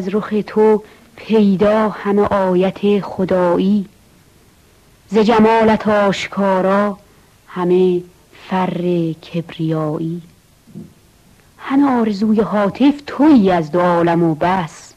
از رخ تو پیدا همه آیت خدایی. ز جمالت آشکارا همه فر کبریایی. همه آرزوی حاطف تویی از دو عالم و بس.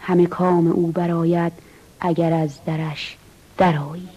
همه کام او براید اگر از درش درایی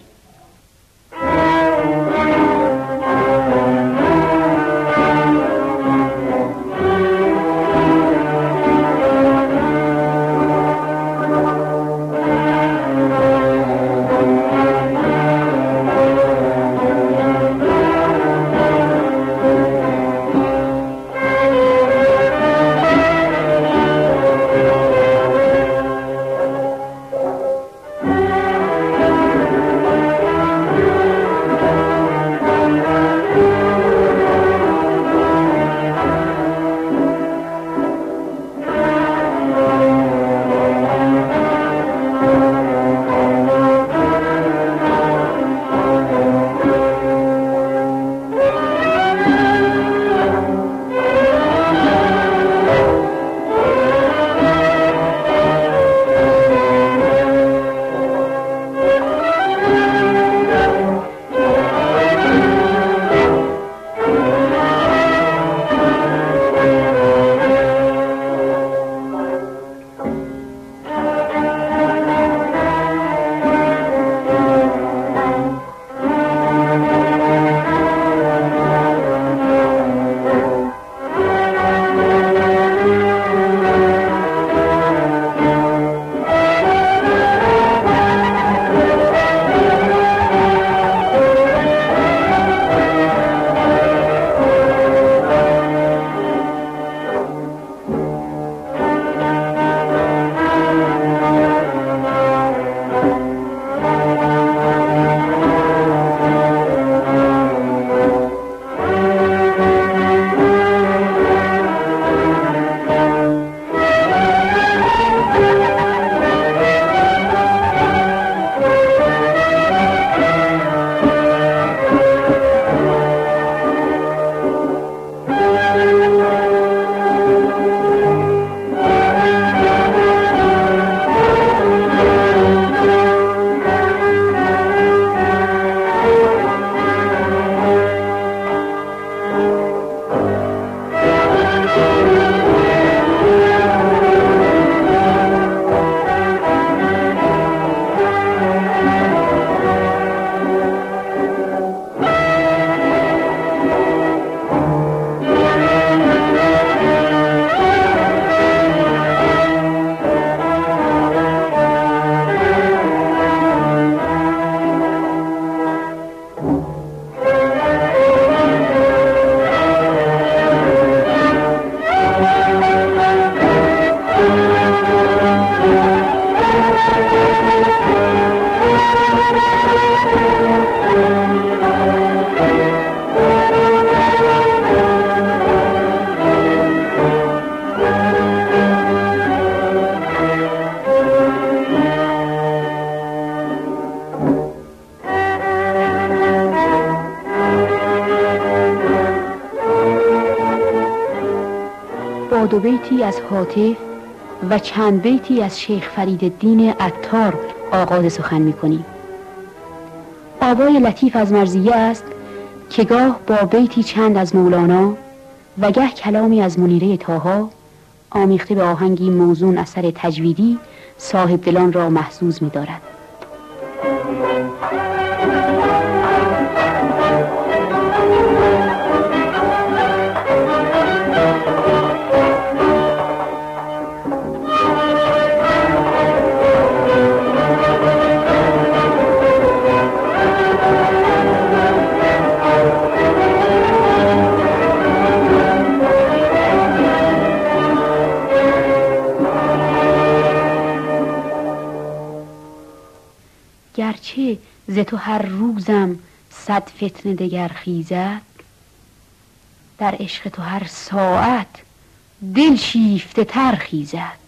از حاطف و چند بیتی از شیخ فرید دین عطار آغاز سخن می‌کنیم آوای لطیف از مرزیه است که گاه با بیتی چند از مولانا و گه کلامی از منیره تاها آمیخته به آهنگی موزون اثر تجویدی صاحب دلان را محسوز می دارد. تو هر روزم صد فتنه دگر خیزد؟ در عشق تو هر ساعت دل شیفته تر خیزد.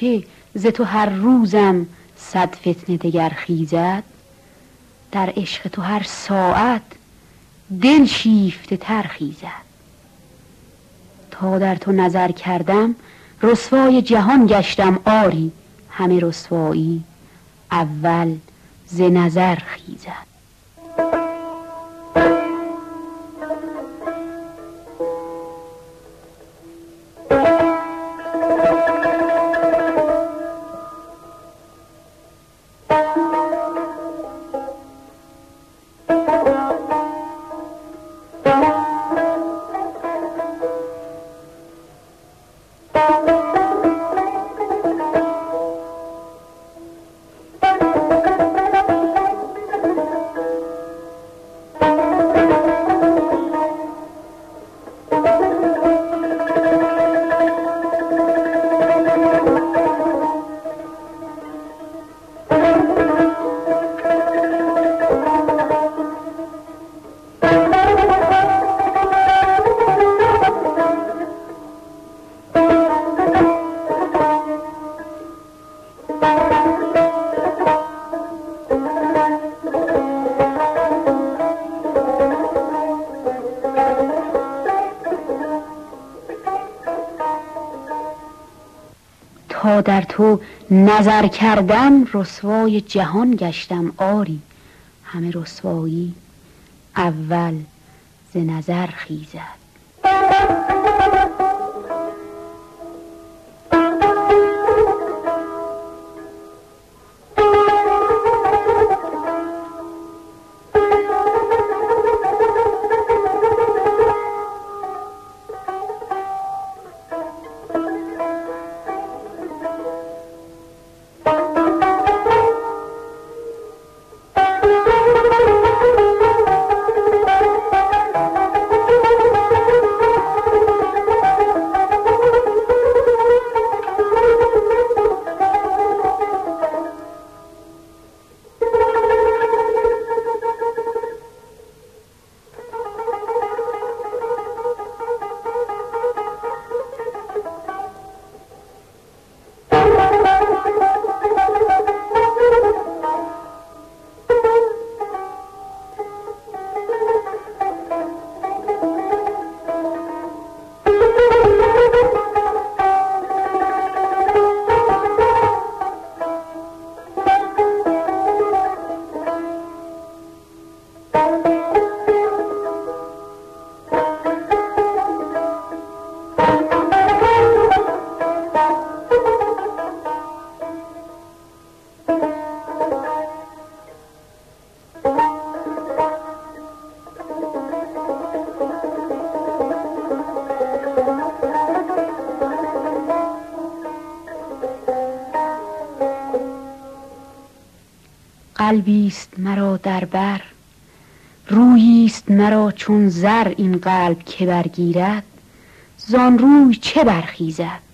گرچه ز تو هر روزم صد فتنه دگر خیزد؟ در عشق تو هر ساعت دل شیفته تر خیزد. تا در تو نظر کردم رسوای جهان گشتم آری همه رسوایی اول ز نظر خیزد. در تو نظر کردم رسوای جهان گشتم آری. همه رسوایی اول ز نظر خیزد. قلبی است مرا در بر. رویی مرا چون زر این قلب که برگیرد. زان روی چه برخیزد؟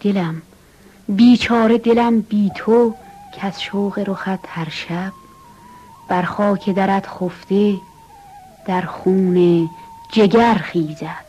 دلم. بیچاره دلم بی تو که از شوق رخت هر شب. بر خاک درت خفته در خون جگر خیزد.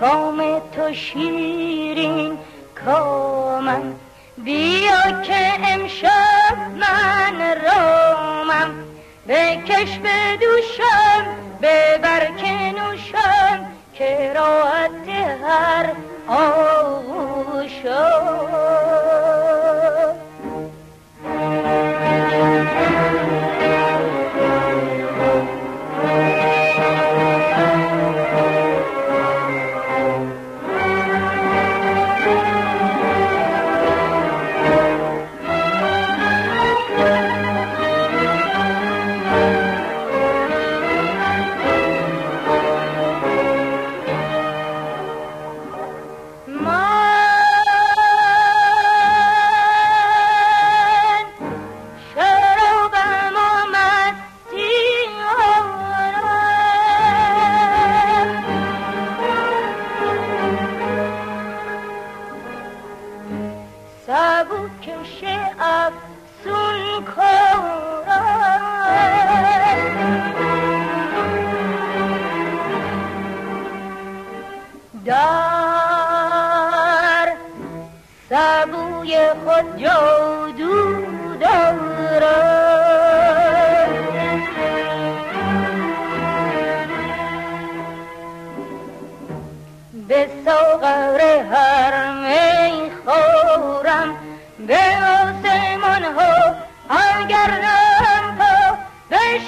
کام تو شیر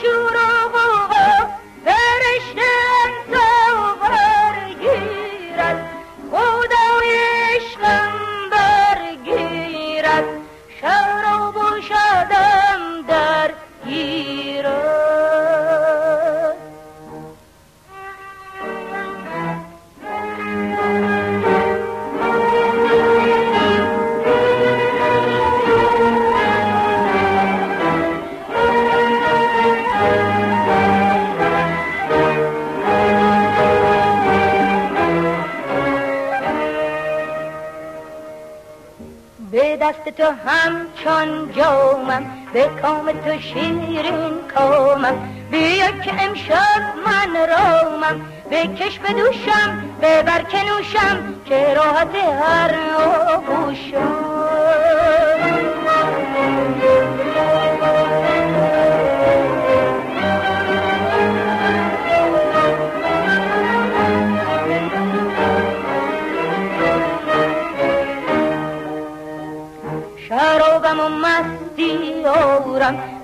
शुरू تو همچون جومم به کام تو شیرین کامم بیا که امشب من رومم بکش به دوشم ببر که نوشم که راحت هر آبوشم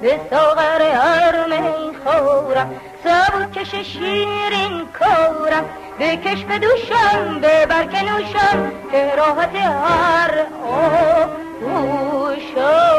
به ساغر هر می خورم کش شیرین کارم بکش به دوشم به برک نوشم که راحت هر آوشم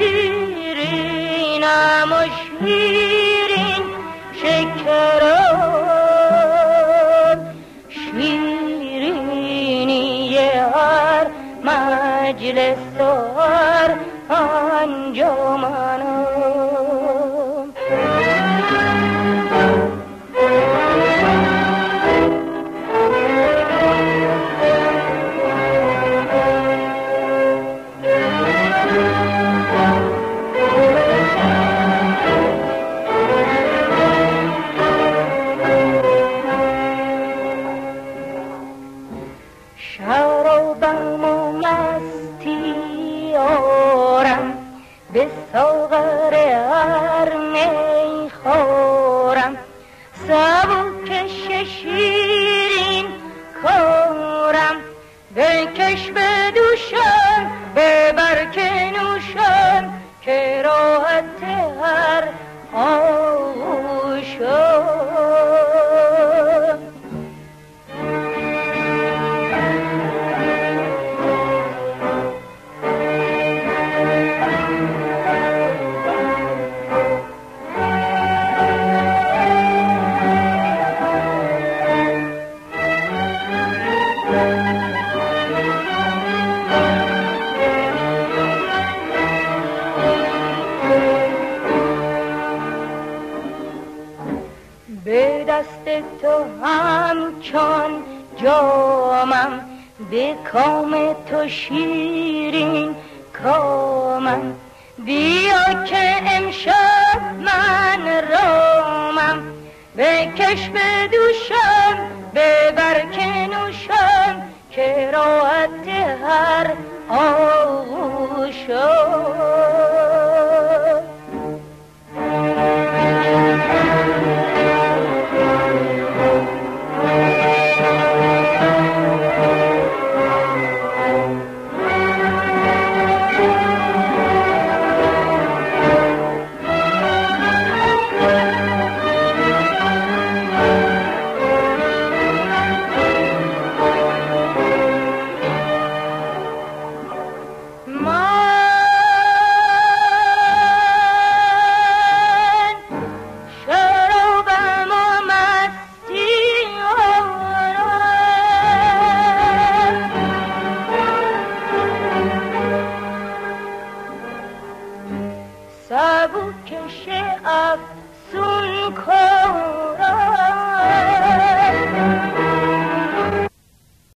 bir inamış bir کام تو شیرین کامم. بیا که امشب من رامم بکش به دوشم ببر که نوشم که راحت هر آغوشم.